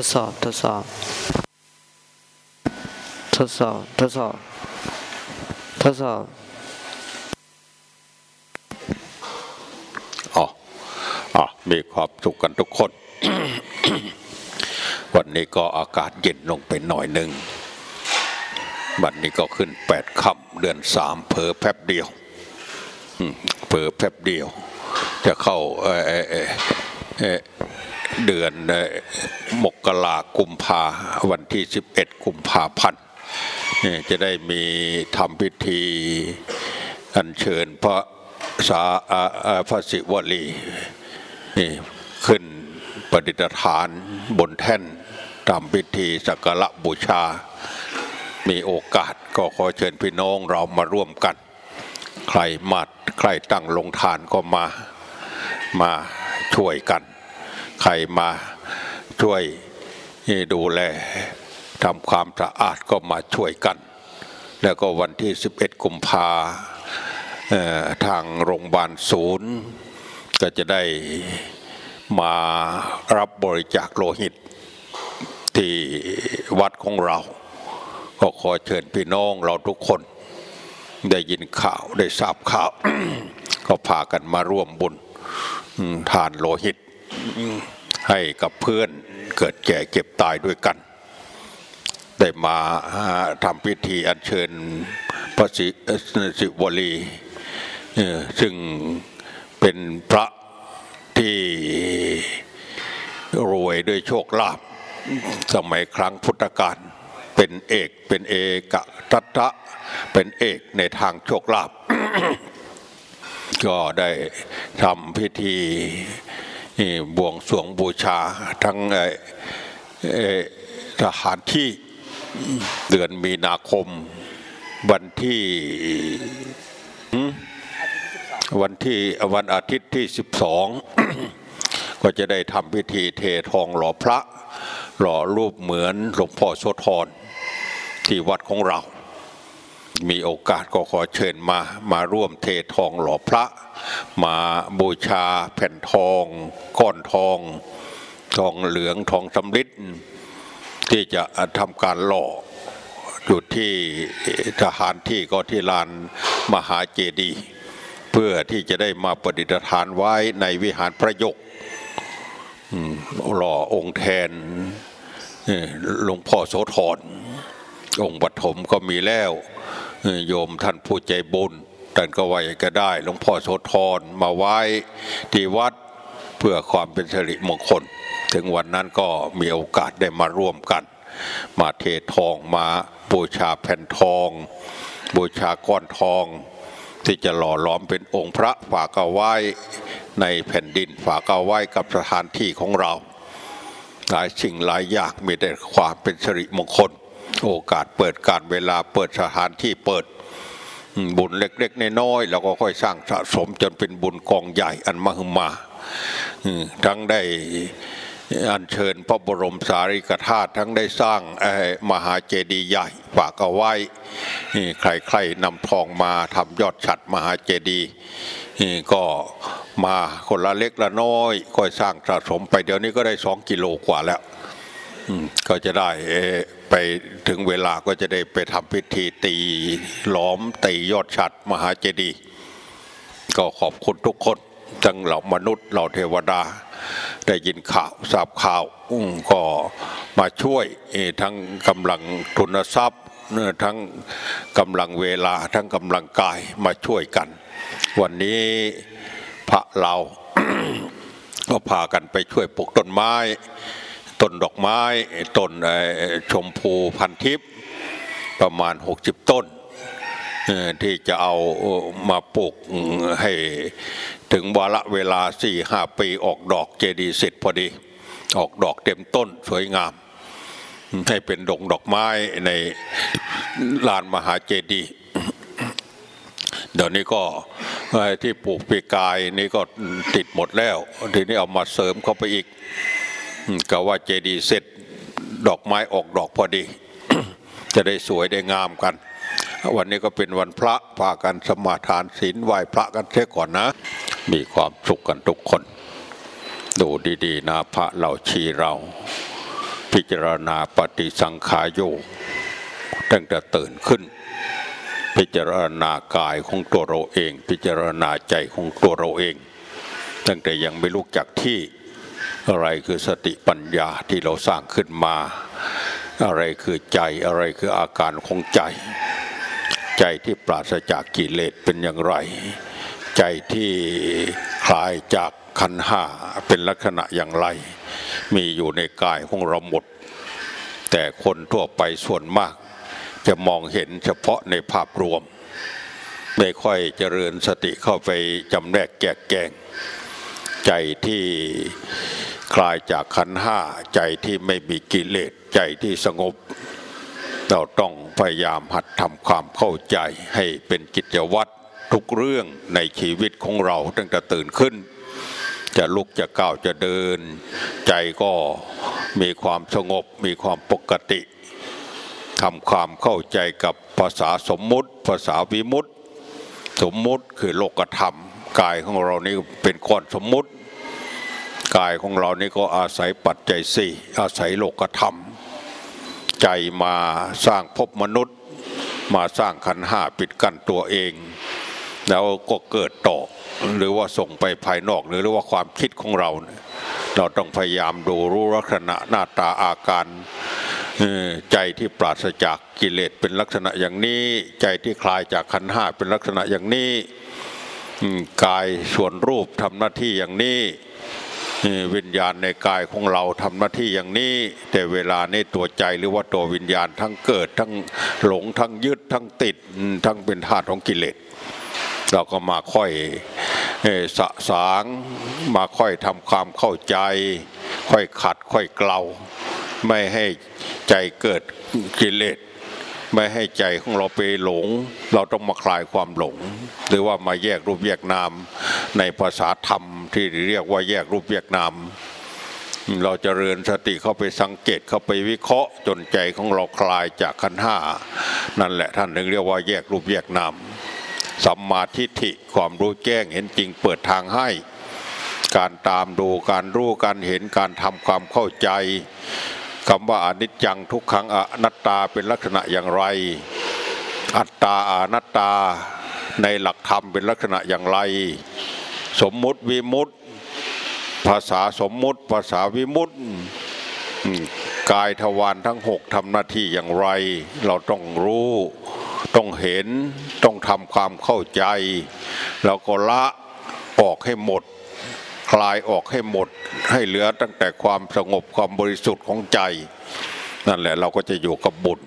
ทดสอบทดสอบ ทดสอบ ทดสอบ ทดสอบ อ๋อ อ๋อ มีความสุขกันทุกคน วันนี้ก็อากาศเย็นลงไปหน่อยหนึ่งวันนี้ก็ขึ้นแปดค่ำเดือนสามเพอแป๊บเดียวอืมเพอแป๊บเดียว จะเข้าเออเออเออ เดือนเอ่อมกรากุมภาวันที่สิบเอ็ดกุมภาพันธ์เนี่จะได้มีทำพิธีอัญเชิญพระสาพระศิวลีนี่ขึ้นประดิษฐานบนแท่นทำพิธีสักการะบูชา มีโอกาสก็ขอเชิญพี่น้องเรามาร่วมกัน ใครมาใครตั้งลงทานก็มามาช่วยกัน ใครมาช่วยดูแลทำความสะอาดก็มาช่วยกัน แล้วก็วันที่ 11 กุมภาทางโรงพยาบาลศูนย์ ก็จะได้มารับบริจาคโลหิตที่วัดของเรา ก็ขอเชิญพี่น้องเราทุกคน ได้ยินข่าวได้ทราบข่าว ก็พากันมาร่วมบุญทานโลหิต ให้กับเพื่อนเกิดแก่เก็บตายด้วยกัน ได้มาทำพิธีอัญเชิญพระศิเอ่อศิวลีซึ่งเป็นพระที่รวยด้วยโชคลาภสมัยครั้งพุทธกาลเป็นเอกเป็นเอกทัตะเป็นเอกในทางโชคลาภก็ได้ทำพิธี บวงสวงบูชาทั้งเอ่อเอ่อทหารที่เดือนมีนาคม วันที่วันที่วันอาทิตย์ที่ 12 ก็จะได้ทำพิธีเททองหล่อพระ หล่อรูปเหมือนหลวงพ่อโสธรที่วัดของเรา มีโอกาสก็ขอเชิญมามาร่วมเททองหล่อพระ มาบูชาแผ่นทอง ก้อนทอง ทองเหลืองทองสำริดที่จะทำการหล่ออยู่ที่ทหารที่ก็ที่ลานมหาเจดีย์เพื่อที่จะได้มาประดิษฐานไว้ในวิหารพระยกหล่อองค์แทนหลวงพ่อโสธรองค์ปฐมก็มีแล้ว โยมท่านผู้ใจบุญท่านก็ไว้ก็ได้หลวงพ่อโสธรมาไว้ที่วัดเพื่อความเป็นสิริมงคล ถึงวันนั้นก็มีโอกาสได้มาร่วมกัน มาเททองมาบูชาแผ่นทอง บูชาก้อนทอง ที่จะหล่อหลอมเป็นองค์พระฝากเอาไว้ในแผ่นดินฝากเอาไว้กับสถานที่ของเรา หลายสิ่งหลายอย่างมีแต่ความเป็นสิริมงคล โอกาสเปิดการเวลาเปิดสถานที่เปิดบุญเล็กๆน้อยๆแล้วก็ค่อยสร้างสะสมจนเป็นบุญกองใหญ่อันมหึมาทั้งได้อัญเชิญพระบรมสารีริกธาตุทั้งได้สร้างมหาเจดีย์ใหญ่ฝากเอาไว้ใครๆนำทองมาทำยอดฉัดมหาเจดีย์ก็มาคนละเล็กละน้อยค่อยสร้างสะสมไปเดี๋ยวนี้ก็ได้สองกิโลกว่าแล้วก็จะได้ ไปถึงเวลาก็จะได้ไปทำพิธีตีหล้อมตียอดฉัดมหาเจดีย์ก็ขอบคุณทุกคนทั้งเหล่ามนุษย์เหล่าเทวดา ได้ยินข่าวทราบข่าวก็มาช่วยทั้งกำลังทุนทรัพย์ทั้งกำลังเวลาทั้งกำลังกายมาช่วยกัน วันนี้พระเราก็พากันไปช่วยปลูกต้นไม้ ต้นดอกไม้ต้นชมพูพันทิพย์ประมาณ 60 ต้น ที่จะเอามาปลูกให้ถึงวาระเวลา4-5ปีออกดอกเจดีย์เสร็จพอดี ออกดอกเต็มต้นสวยงาม ให้เป็นดงดอกไม้ในลานมหาเจดีย์เดี๋ยวนี้ก็ที่ปลูกปีกายนี่ก็ติดหมดแล้ว ทีนี้เอามาเสริมเข้าไปอีก ก็ว่าเจดีย์เสร็จดอกไม้ออกดอกพอดี จะได้สวยได้งามกัน วันนี้ก็เป็นวันพระพากันสมาทานศีลไหว้พระกันเสียก่อนนะ มีความสุขกันทุกคน ดูดีๆนะพระเราชีเรา พิจารณาปฏิสังขายโยตั้งแต่ตื่นขึ้น พิจารณากายของตัวเราเอง พิจารณาใจของตัวเราเอง ตั้งแต่ยังไม่รู้จักที่ อะไรคือสติปัญญาที่เราสร้างขึ้นมา อะไรคือใจอะไรคืออาการของใจ ใจที่ปราศจากกิเลสเป็นอย่างไร ใจที่คลายจากขันห้าเป็นลักษณะอย่างไร มีอยู่ในกายของเราหมด แต่คนทั่วไปส่วนมาก จะมองเห็นเฉพาะในภาพรวม ไม่ค่อยเจริญสติเข้าไปจำแนกแกกแกง ใจที่ คลายจากขันห้าใจที่ไม่มีกิเลสใจที่สงบ เราต้องพยายามหัดทำความเข้าใจให้เป็นกิจวัตรทุกเรื่องในชีวิตของเราตั้งแต่ตื่นขึ้น จะลุกจะก้าวจะเดิน ใจก็มีความสงบมีความปกติทำความเข้าใจกับภาษาสมมุติ ภาษาวิมุตติสมมุติคือโลกธรรมกายของเรานี่เป็นก้อนสมมุติ กายของเรานี่ก็อาศัยปัจจัยสี่อาศัยโลกธรรม ใจมาสร้างภพมนุษย์ มาสร้างขันห้าปิดกั้นตัวเอง แล้วก็เกิดต่อหรือว่าส่งไปภายนอกหรือว่าความคิดของเรา เราต้องพยายามดูรู้ลักษณะหน้าตาอาการใจที่ปราศจากกิเลสเป็นลักษณะอย่างนี้ ใจที่คลายจากขันห้าเป็นลักษณะอย่างนี้กายส่วนรูปทำหน้าที่อย่างนี้ วิญญาณในกายของเราทำหน้าที่อย่างนี้ แต่เวลาในตัวใจหรือว่าตัววิญญาณทั้งเกิดทั้งหลงทั้งยึดทั้งติดทั้งเป็นธาตุของกิเลสเราก็มาค่อยสะสางมาค่อยทำความเข้าใจ ค่อยขัดค่อยเกลา ไม่ให้ใจเกิดกิเลส ไม่ให้ใจของเราไปหลง เราต้องมาคลายความหลง หรือว่ามาแยกรูปแยกนาม ในภาษาธรรมที่เรียกว่าแยกรูปแยกนาม เราจเจริญสติเข้าไปสังเกตเข้าไปวิเคราะห์จนใจของเราคลายจากขันห้านั่นแหละท่านถึงเรียกว่าแยกรูปแยกนามสัมมาทิฏฐิความรู้แจ้งเห็นจริงเปิดทางให้ การตามดูการรู้การเห็นการทำความเข้าใจ คำว่าอนิจจังทุกขังอนัตตาเป็นลักษณะอย่างไร อัตตาอนัตตาในหลักธรรมเป็นลักษณะอย่างไร สมมุติวิมุตติ ภาษาสมมุติภาษาวิมุตติกายทวารทั้งหกทำหน้าที่อย่างไร เราต้องรู้ ต้องเห็นต้องทำความเข้าใจ แล้วก็ละออกให้หมด คลายออกให้หมดให้เหลือตั้งแต่ความสงบความบริสุทธิ์ของใจ นั่นแหละเราก็จะอยู่กับบุญ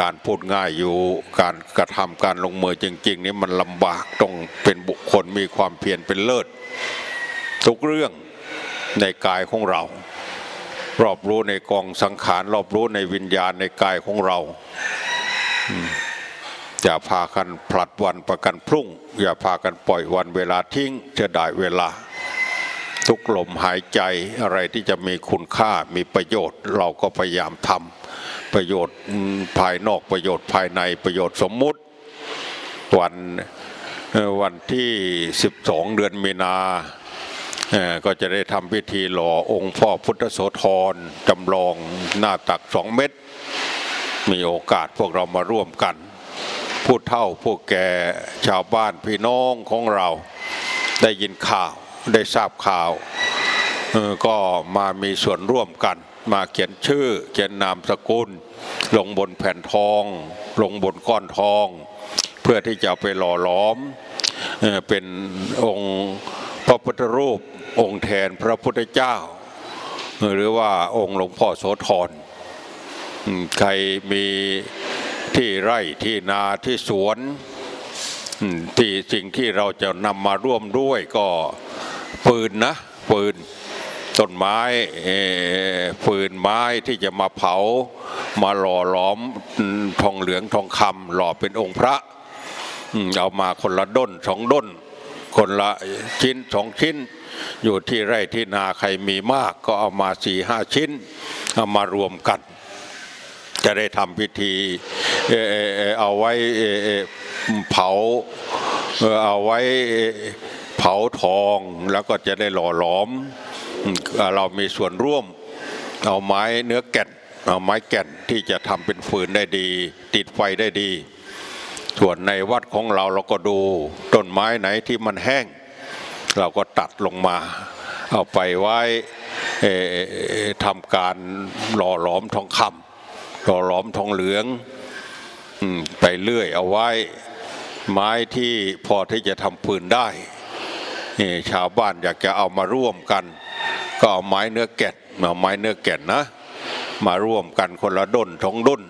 การพูดง่ายอยู่การกระทำการลงมือจริง ๆ นี่มันลำบากต้องเป็นบุคคลมีความเพียรเป็นเลิศ ทุกเรื่องในกายของเรา รอบรู้ในกองสังขารรอบรู้ในวิญญาณในกายของเราอืมอย่าพากันผลัดวันประกันพรุ่ง อย่าพากันปล่อยวันเวลาทิ้งจะได้เวลา ทุกลมหายใจอะไรที่จะมีคุณค่ามีประโยชน์ เราก็พยายามทำประโยชน์ภายนอกประโยชน์ภายในประโยชน์สมมุติ วันวันที่ 12 เดือนมีนาก็จะได้ทำพิธีหล่อองค์พ่อพุทธโสธรจำลองหน้าตักสองเม็ดมีโอกาสพวกเรามาร่วมกัน ผู้เฒ่าผู้แก่ชาวบ้านพี่น้องของเราได้ยินข่าว ได้ทราบข่าวก็มามีส่วนร่วมกัน มาเขียนชื่อเขียนนามสกุล ลงบนแผ่นทอง ลงบนก้อนทอง เพื่อที่จะไปหล่อหลอมเป็นองค์พระพุทธรูปองค์แทนพระพุทธเจ้า หรือว่าองค์หลวงพ่อโสธรใครมีที่ไร่ที่นาที่สวนที่สิ่งที่เราจะนำมาร่วมด้วยก็ ปืนนะปืนต้นไม้ฟืนไม้ที่จะมาเผามาหล่อหลอมอืมทองเหลืองทองคำหล่อเป็นองค์พระเอามาคนละด้นสองด้น คนละชิ้นสองชิ้น อยู่ที่ไร่ที่นาใครมีมากก็เอามาสี่ห้าชิ้น เอามารวมกัน จะได้ทำพิธีเอาไว้เผาเอ่อเอาไว้เผาทองแล้วก็จะได้หล่อหลอมอืมเรามีส่วนร่วมเอาไม้เนื้อแก่นเอาไม้แก่นที่จะทำเป็นฟืนได้ดี ติดไฟได้ดี ส่วนในวัดของเราเราก็ดูต้นไม้ไหนที่มันแห้ง เราก็ตัดลงมา เอาไปไว้ทำการหล่อหลอมทองคำหล่อหลอมทองเหลืองไปเลื่อยเอาไว้ไม้ที่พอที่จะทำปืนได้ นี่ชาวบ้านอยากจะเอามาร่วมกัน ก็เอาไม้เนื้อแก่นเอาไม้เนื้อแก่นนะ มาร่วมกันคนละด้นสองด้น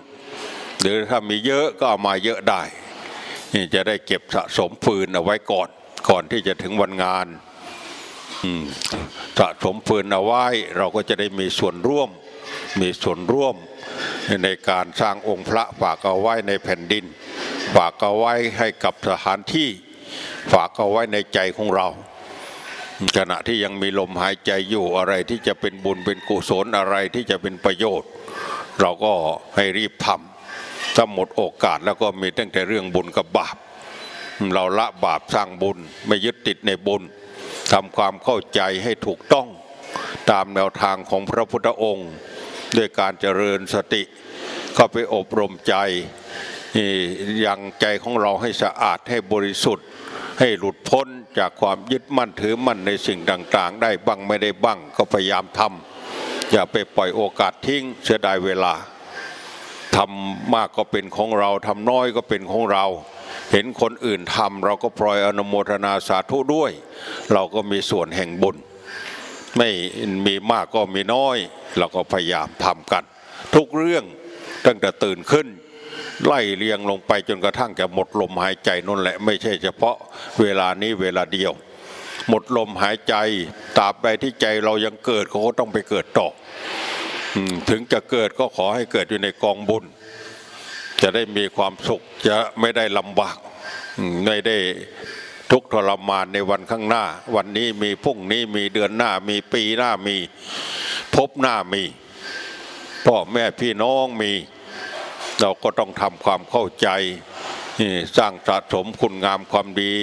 หรือถ้ามีเยอะก็เอามาเยอะได้ นี่จะได้เก็บสะสมฟืนเอาไว้ก่อนก่อนที่จะถึงวันงานสะสมฟืนเอาไว้ เราก็จะได้มีส่วนร่วม มีส่วนร่วม ในการสร้างองค์พระฝากเอาไว้ในแผ่นดิน ฝากเอาไว้ให้กับสถานที่ ฝากเอาไว้ในใจของเรา ขณะที่ยังมีลมหายใจอยู่อะไรที่จะเป็นบุญเป็นกุศลอะไรที่จะเป็นประโยชน์ เราก็ให้รีบทำถ้าหมดโอกาสแล้วก็มีตั้งแต่เรื่องบุญกับบาป เราละบาปสร้างบุญไม่ยึดติดในบุญทำความเข้าใจให้ถูกต้องตามแนวทางของพระพุทธองค์ ด้วยการเจริญสติเข้าไปอบรมใจยังใจของเราให้สะอาดให้บริสุทธิ์ ให้หลุดพ้นจากความยึดมั่นถือมั่นในสิ่งต่างๆ ได้บ้างไม่ได้บ้างก็พยายามทำอย่าไปปล่อยโอกาสทิ้งเสียดายเวลาทำมากก็เป็นของเราทำน้อยก็เป็นของเรา เห็นคนอื่นทำเราก็พลอยอนุโมทนาสาธุด้วย เราก็มีส่วนแห่งบุญ ไม่มีมากก็มีน้อย เราก็พยายามทำกัน ทุกเรื่องตั้งแต่ตื่นขึ้น ไล่เรียงลงไปจนกระทั่งจะหมดลมหายใจนั่นแหละ ไม่ใช่เฉพาะเวลานี้เวลาเดียว หมดลมหายใจตราบใดที่ใจเรายังเกิดเขาก็ต้องไปเกิดต่ออถึงจะเกิดก็ขอให้เกิดอยู่ในกองบุญ จะได้มีความสุขจะไม่ได้ลำบากไม่ได้ทุกข์ทรมานในวันข้างหน้า วันนี้มีพรุ่งนี้มีเดือนหน้ามีปีหน้ามี พบหน้ามีพ่อแม่พี่น้องมี เราก็ต้องทำความเข้าใจนี่สร้างสะสมคุณงามความดี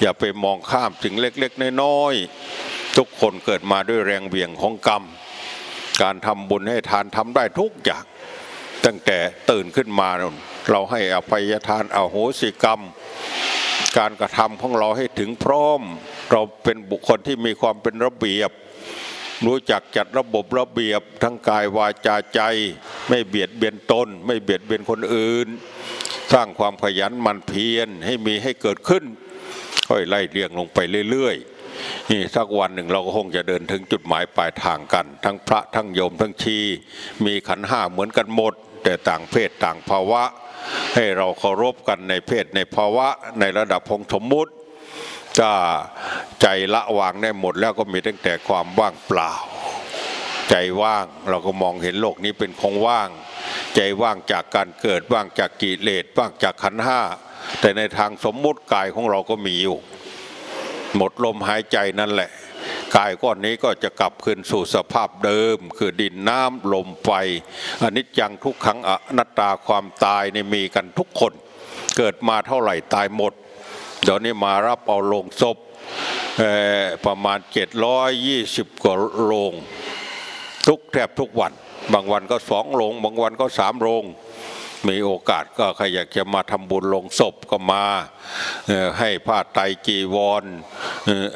อย่าไปมองข้ามสิ่งเล็กๆน้อยๆทุกคนเกิดมาด้วยแรงเบี่ยงของกรรม การทำบุญให้ทานทำได้ทุกอย่าง ตั้งแต่ตื่นขึ้นมาเราให้อภัยทานอโหสิกรรม การกระทำของเราให้ถึงพร้อม เราเป็นบุคคลที่มีความเป็นระเบียบ รู้จักจัดระบบระเบียบทั้งกายวาจาใจ ไม่เบียดเบียนตน ไม่เบียดเบียนคนอื่น สร้างความขยันมันเพียรให้มีให้เกิดขึ้น ค่อยไล่เรียงลงไปเรื่อยๆนี่สักวันหนึ่งเราก็คงจะเดินถึงจุดหมายปลายทางกัน ทั้งพระทั้งโยมทั้งชี มีขันห้าเหมือนกันหมด แต่ต่างเพศต่างภาวะ ให้เราเคารพกันในเพศในภาวะ ในระดับพงสมมุติถ้าใจละวางได้หมดแล้วก็มีตั้งแต่ความว่างเปล่า ใจว่าง เราก็มองเห็นโลกนี้เป็นของว่าง ใจว่างจากการเกิดว่างจากกิเลสว่างจากขันห้าแต่ในทางสมมุติกายของเราก็มีอยู่หมดลมหายใจนั่นแหละ กายก้อนนี้ก็จะกลับคืนสู่สภาพเดิม คือดินน้ำลมไฟอนิจจังทุกขังอนัตตาความตายในมีกันทุกคน เกิดมาเท่าไหร่ตายหมด เดี๋ยวนี้มารับเอาลงศพประมาณ 720กว่าโรง ทุกแทบทุกวัน บางวันก็สองโรงบางวันก็สามโรงมีโอกาสก็ใครอยากจะมาทำบุญลงศพก็มาให้ผ้าไตรจีวร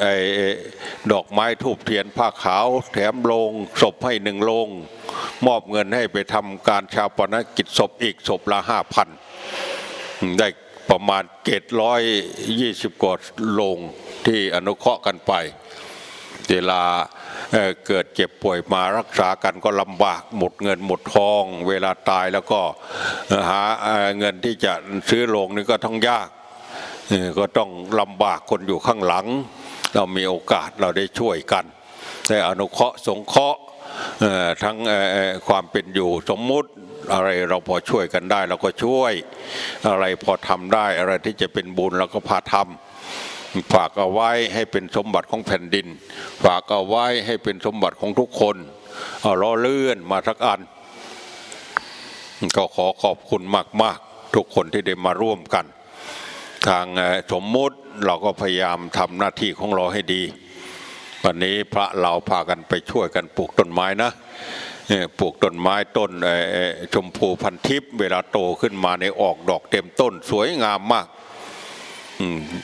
ไอ้ดอกไม้ทูบเทียนผ้าขาวแถมโลงศพให้หนึ่งโลง มอบเงินให้ไปทำการชาปนกิจศพอีกศพละห้าพันได้ประมาณเกตร้อยยี่สิบกว่าโรงที่อนุเคราะห์กันไป เวลา เกิดเจ็บป่วยมารักษากันก็ลำบากหมดเงินหมดทอง เวลาตายแล้วก็หาเงินที่จะซื้อโรงนี่ก็ต้องยากก็ต้องลำบากคนอยู่ข้างหลัง เรามีโอกาสเราได้ช่วยกันได้อนุเคราะห์สงเคราะห์ทั้งความเป็นอยู่สมมุติอะไรเราพอช่วยกันได้เราก็ช่วยอะไรพอทำได้อะไรที่จะเป็นบุญเราก็พาทำ ฝากเอาไว้ให้เป็นสมบัติของแผ่นดิน ฝากเอาไว้ให้เป็นสมบัติของทุกคนเอาล้อเลื่อนมาสักอัน ก็ขอขอบคุณมาก ๆ ทุกคนที่ได้มาร่วมกัน ทางสมมุติเราก็พยายามทำหน้าที่ของเราให้ดี วันนี้พระเราพากันไปช่วยกันปลูกต้นไม้นะปลูกต้นไม้ต้นชมพูพันทิพย์เวลาโตขึ้นมาในออกดอกเต็มต้นสวยงามมาก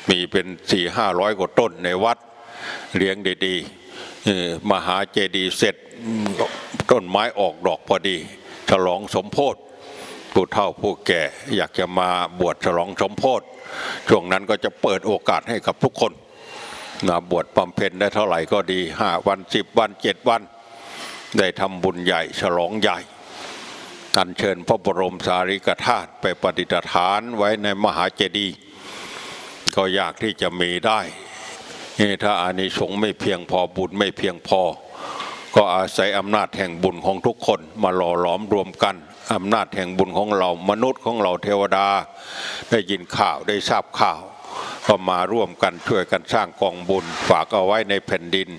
มีเป็นสี่ห้าร้อยกว่าต้นในวัดเลี้ยงดีๆมหาเจดีย์เสร็จต้นไม้ออกดอกพอดี ฉลองสมโพธิผู้เฒ่าผู้แก่อยากจะมาบวชฉลองสมโพธิช่วงนั้นก็จะเปิดโอกาสให้กับทุกคนนะบวชบำเพ็ญได้เท่าไหร่ก็ดีห้าวันสิบวันเจ็ดวัน ได้ทำบุญใหญ่ฉลองใหญ่อันเชิญพระบรมสารีริกธาตุไปปฏิฐานไว้ในมหาเจดีย์ ก็ยากที่จะมีได้ถ้าอานิสงส์ไม่เพียงพอบุญไม่เพียงพอ ก็อาศัยอำนาจแห่งบุญของทุกคนมาหล่อหลอมรวมกันอำนาจแห่งบุญของเรามนุษย์ของเราเทวดา ได้ยินข่าวได้ทราบข่าวก็มาร่วมกันช่วยกันสร้างกองบุญฝากเอาไว้ในแผ่นดิน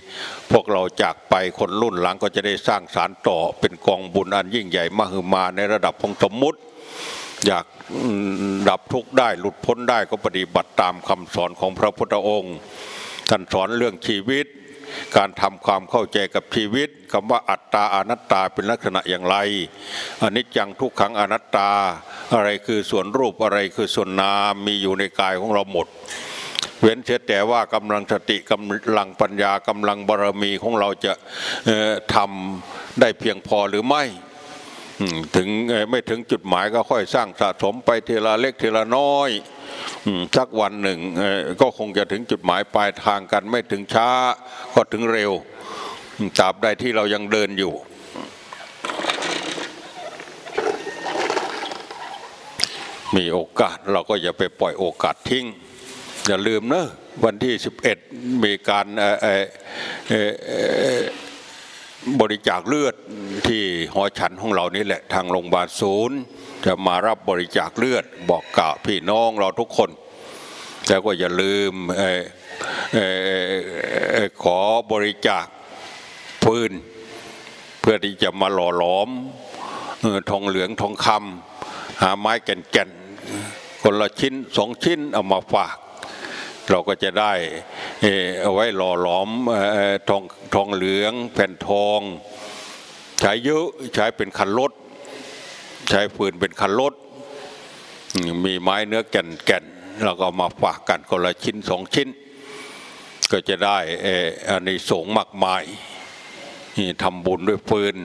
พวกเราจากไปคนรุ่นหลังก็จะได้สร้างสารต่อเป็นกองบุญอันยิ่งใหญ่มหึมาในระดับของสมมุติ อยากดับทุกข์ได้หลุดพ้นได้ก็ปฏิบัติตามคำสอนของพระพุทธองค์ ท่านสอนเรื่องชีวิต การทำความเข้าใจกับชีวิตคำว่าอัตตาอนัตตาเป็นลักษณะอย่างไรอนิจจังทุกขังอนัตตา อะไรคือส่วนรูปอะไรคือส่วนนามมีอยู่ในกายของเราหมด เว้นเสียแต่ว่ากำลังสติกำลังปัญญากำลังบารมีของเราจะทำได้เพียงพอหรือไม่ ถึงไม่ถึงจุดหมายก็ค่อยสร้างสะสมไปทีละเล็กทีละน้อยสักวันหนึ่งก็คงจะถึงจุดหมายปลายทางกัน ไม่ถึงช้าก็ถึงเร็วตราบใดที่เรายังเดินอยู่ มีโอกาสเราก็อย่าไปปล่อยโอกาสทิ้ง อย่าลืมนะวันที่ 11 มีการ บริจาคเลือดที่หอฉันของเรานี่แหละทางโรงพยาบาลศูนย์ จะมารับบริจาคเลือดบอกกล่าวพี่น้องเราทุกคนแล้วก็อย่าลืมขอบริจาคพื้นเพื่อที่จะมาหล่อหลอมทองเหลืองทองคำหาไม้แก่นๆคนละชิ้นสองชิ้นเอามาฝาก เราก็จะได้เอาไว้หล่อหลอมทองทองเหลือง แผ่นทองใช้เยอะใช้เป็นคันรถใช้ฟืนเป็นคันรถมีไม้เนื้อแก่นแก่นเราก็มาฝากกันคนละชิ้นสองชิ้น ก็จะได้อันนี้สงมากมายนี่ทำบุญด้วยฟืน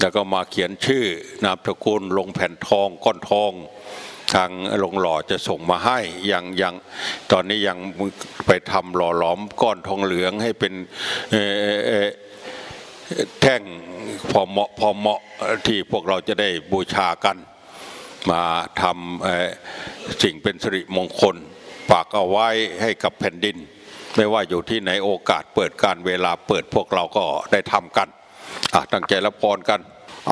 แล้วก็มาเขียนชื่อนามสกุลลงแผ่นทองก้อนทอง ทางลงหล่อจะส่งมาให้ยังยังตอนนี้ยังไปทำหล่อหลอมก้อนทองเหลืองให้เป็นแท่งพอเหมาะพอเหมาะที่พวกเราจะได้บูชากัน มาทำสิ่งเป็นสิริมงคลฝากเอาไว้ให้กับแผ่นดิน ไม่ว่าอยู่ที่ไหนโอกาสเปิดการเวลาเปิดพวกเราก็ได้ทำกันตั้งใจรับพรกัน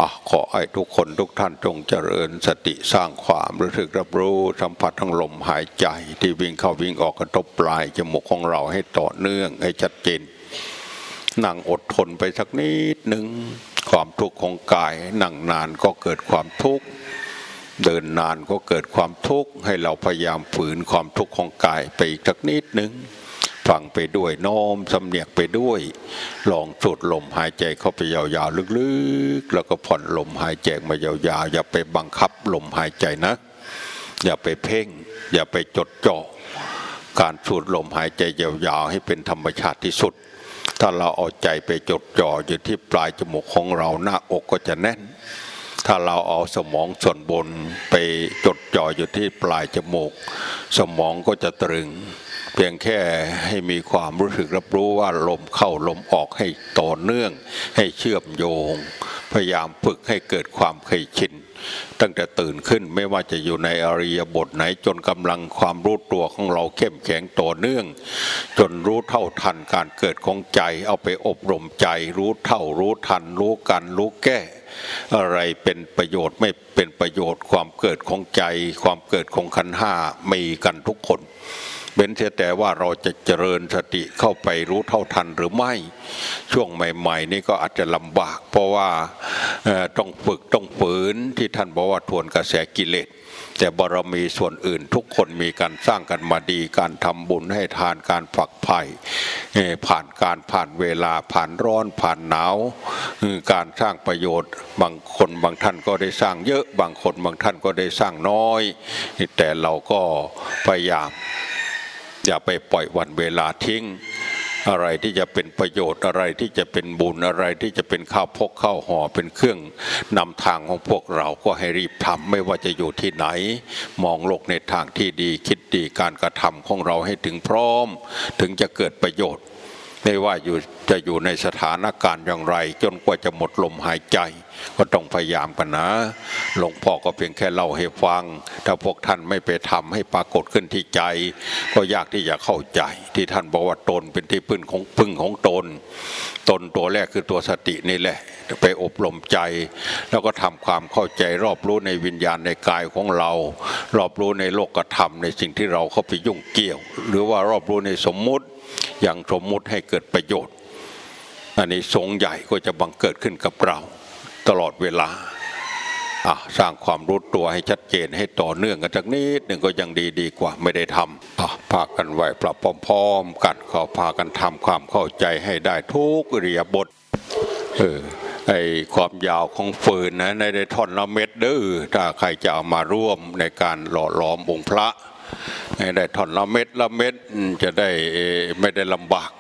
อขอให้ทุกคนทุกท่านจงเจริญสติสร้างความรู้สึกรับรู้สัมผัสทั้งลมหายใจ ที่วิ่งเข้าวิ่งออกกระทบปลายจมูกของเราให้ต่อเนื่องให้ชัดเจนนั่งอดทนไปสักนิดหนึ่งความทุกข์ของกายนั่งนานก็เกิดความทุกข์เดินนานก็เกิดความทุกข์ให้เราพยายามฝืนความทุกข์ของกายไปอีกสักนิดหนึ่ง ฟังไปด้วยน้อมสำเนียกไปด้วย ลองสูดลมหายใจเข้าไปยาวๆลึกๆ แล้วก็ผ่อนลมหายใจมายาวๆ อย่าไปบังคับลมหายใจนะ อย่าไปเพ่ง อย่าไปจดจ่อการสูดลมหายใจยาวๆ ให้เป็นธรรมชาติที่สุด ถ้าเราเอาใจไปจดจ่ออยู่ที่ปลายจมูกของเราหน้าอกก็จะแน่น ถ้าเราเอาสมองส่วนบนไปจดจ่ออยู่ที่ปลายจมูก สมองก็จะตรึง เพียงแค่ให้มีความรู้สึกรับรู้ว่าลมเข้าลมออกให้ต่อเนื่อง ให้เชื่อมโยง พยายามฝึกให้เกิดความเคยชินตั้งแต่ตื่นขึ้นไม่ว่าจะอยู่ในอริยบทไหนจนกำลังความรู้ตัวของเราเข้มแข็งต่อเนื่อง จนรู้เท่าทันการเกิดของใจ เอาไปอบรมใจ รู้เท่ารู้ทัน รู้กันรู้แก้ อะไรเป็นประโยชน์ไม่เป็นประโยชน์ความเกิดของใจ ความเกิดของขันห้ามีกันทุกคน เว้นเสียแต่ว่าเราจะเจริญสติเข้าไปรู้เท่าทันหรือไม่ ช่วงใหม่ ๆ นี่ก็อาจจะลำบาก เพราะว่าต้องฝึกต้องฝืนที่ท่านบอกว่าทวนกระแสกิเลสแต่บารมีส่วนอื่นทุกคนมีการสร้างกันมาดี การทำบุญให้ทานการฝักไผ่ผ่านการผ่านเวลาผ่านร้อนผ่านหนาวการสร้างประโยชน์ บางคนบางท่านก็ได้สร้างเยอะ บางคนบางท่านก็ได้สร้างน้อย แต่เราก็พยายาม อย่าไปปล่อยวันเวลาทิ้ง อะไรที่จะเป็นประโยชน์อะไรที่จะเป็นบุญอะไรที่จะเป็นข้าวพกข้าวห่อเป็นเครื่องนำทางของพวกเราก็ให้รีบทำไม่ว่าจะอยู่ที่ไหน มองโลกในทางที่ดีคิดดีการกระทำของเราให้ถึงพร้อม ถึงจะเกิดประโยชน์ ไม่ว่าอยู่จะอยู่ในสถานการณ์อย่างไร จนกว่าจะหมดลมหายใจ ก็ต้องพยายามกันนะ หลวงพ่อก็เพียงแค่เล่าให้ฟัง ถ้าพวกท่านไม่ไปทำให้ปรากฏขึ้นที่ใจ ก็ยากที่จะเข้าใจ ที่ท่านบอกว่าตนเป็นที่พึ่งของพึ่งของตน ตนตัวแรกคือตัวสตินี่แหละ ไปอบรมใจ แล้วก็ทำความเข้าใจรอบรู้ในวิญญาณในกายของเรา รอบรู้ในโลกธรรมในสิ่งที่เราเข้าไปยุ่งเกี่ยว หรือว่ารอบรู้ในสมมุติ อย่างสมมุติให้เกิดประโยชน์ อันนี้สงใหญ่ก็จะบังเกิดขึ้นกับเราตลอดเวลาสร้างความรู้ตัวให้ชัดเจนให้ต่อเนื่องกันจากนิดหนึ่งก็ยังดีดีกว่าไม่ได้ทำพากันไหวปรับพร้อมๆกันขอพากันทำความเข้าใจให้ได้ทุกอิริยบถเออไอความยาวของฟืนนะในได้ท่อนละเม็ดเด้อถ้าใครจะเอามาร่วมในการหล่อหลอมองค์พระ ได้ถอนละเม็ดละเม็ดจะได้ไม่ได้ลำบาก